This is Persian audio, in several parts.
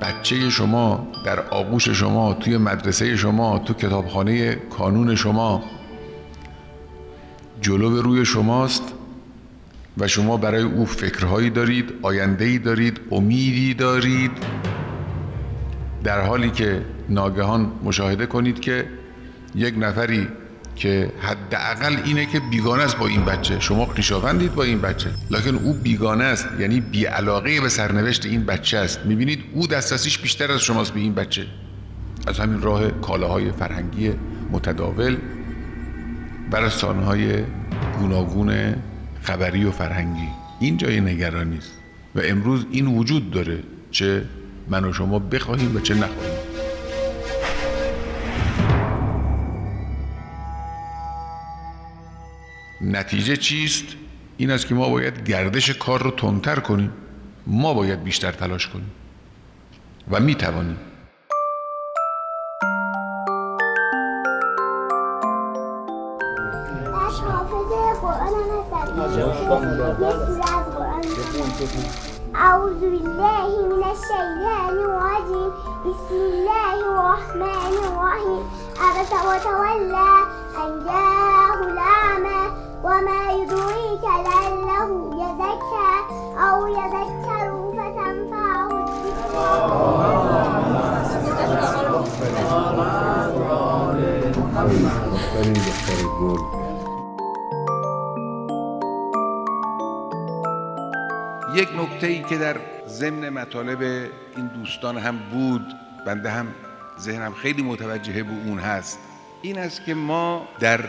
بچه شما در آغوش شما توی مدرسه شما تو کتابخانه کانون شما جلو روی شماست و شما برای او فکرهایی دارید آیندهی دارید امیدی دارید در حالی که ناگهان مشاهده کنید که یک نفری که حداقل اینه که بیگانه است با این بچه. شما خویشاوندید با این بچه. لکن او بیگانه است یعنی بیعلاقه به سرنوشت این بچه است. می‌بینید او دسترسیش بیشتر از شماست به این بچه. از همین راه کالاهای فرهنگی متداول و رسانهای گوناگون خبری و فرهنگی. این جای نگرانی است و امروز این وجود داره چه من و شما بخواهیم و چه نخواهیم. نتیجه چیست؟ این است که ما باید گردش کار رو تندتر کنیم. ما باید بیشتر تلاش کنیم. و می توانیم أعوذ بالله من الشيطان الرجيم بسم الله الرحمن الرحيم عبس وتولى أن جاءه الأعمى وما يدريك لعله يزكى أو يذكر فتنفعه یک نکته ای که در ضمن مطالب این دوستان هم بود بنده هم ذهنم خیلی متوجه به اون هست این است که ما در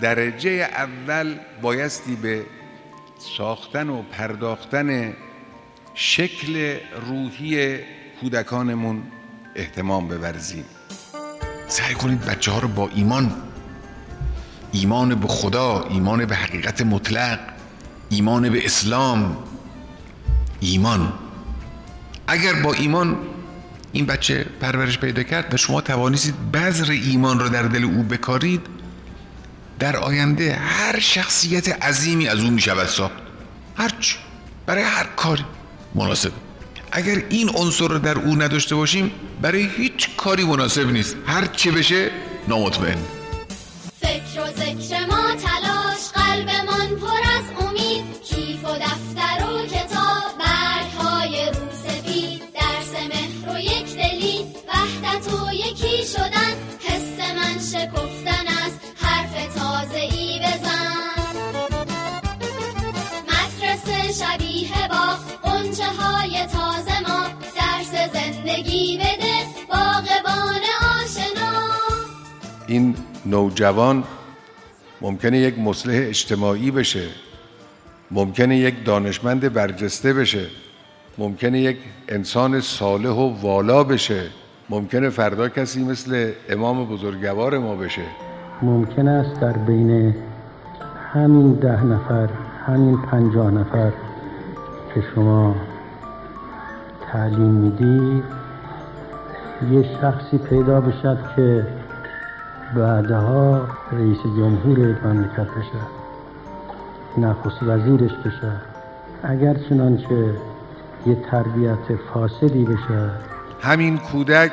درجه اول بایستی به ساختن و پرداختن شکل روحی کودکانمون احتمام بورزیم. سعی کنید بچه ها رو با ایمان ایمان به خدا ایمان به حقیقت مطلق ایمان به اسلام ایمان. اگر با ایمان این بچه پرورش پیدا کرد و شما توانستید بذر ایمان را در دل او بکارید در آینده هر شخصیت عظیمی از او می شود ساخت هرچی برای هر کاری. مناسب. اگر این عنصر رو در او نداشته باشیم برای هیچ کاری مناسب نیست. هر چه بشه نامطمئن. بده باغبان آشنا. این نوجوان ممکنه یک مصلح اجتماعی بشه ممکنه یک دانشمند برجسته بشه ممکنه یک انسان صالح و والا بشه ممکنه فردا کسی مثل امام بزرگوار ما بشه. ممکن است در بین همین ده نفر همین پنجاه نفر که شما تعلیم می‌دید یه شخصی پیدا بشد که بعدها رئیس جمهور مملکت بشه نخست وزیرش بشه. اگر چنانچه یه تربیت فاسدی بشه. همین کودک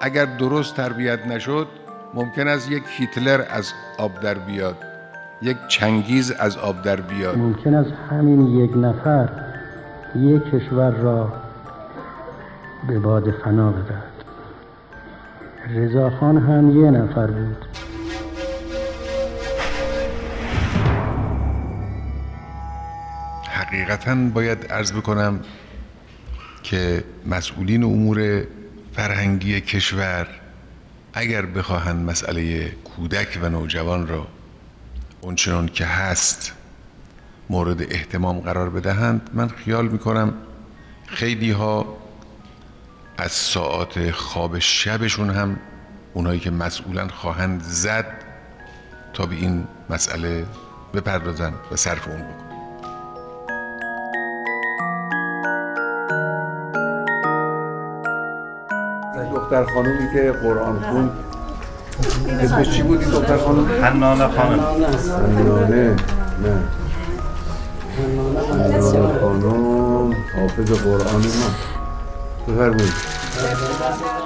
اگر درست تربیت نشد ممکن است یک هیتلر از آب در بیاد یک چنگیز از آب در بیاد. ممکن است همین یک نفر یک کشور را به باد فنا بدهد رضاخان هم یه نفر بود. حقیقتا باید عرض بکنم که مسئولین امور فرهنگی کشور اگر بخواهند مسئله کودک و نوجوان را اونچنان که هست مورد احتمام قرار بدهند من خیال می‌کنم خیلی ها از ساعات خواب شبشون هم اونایی که مسئولن خواهند زد تا به این مسئله بپردازن و صرف اون بکن دختر خانومی که قرآن خون اسمش چی بود این دختر خانوم؟ حنانه خانم. حنانه. نه. حنانه. خانوم حافظ قرآن ما vermelho muito.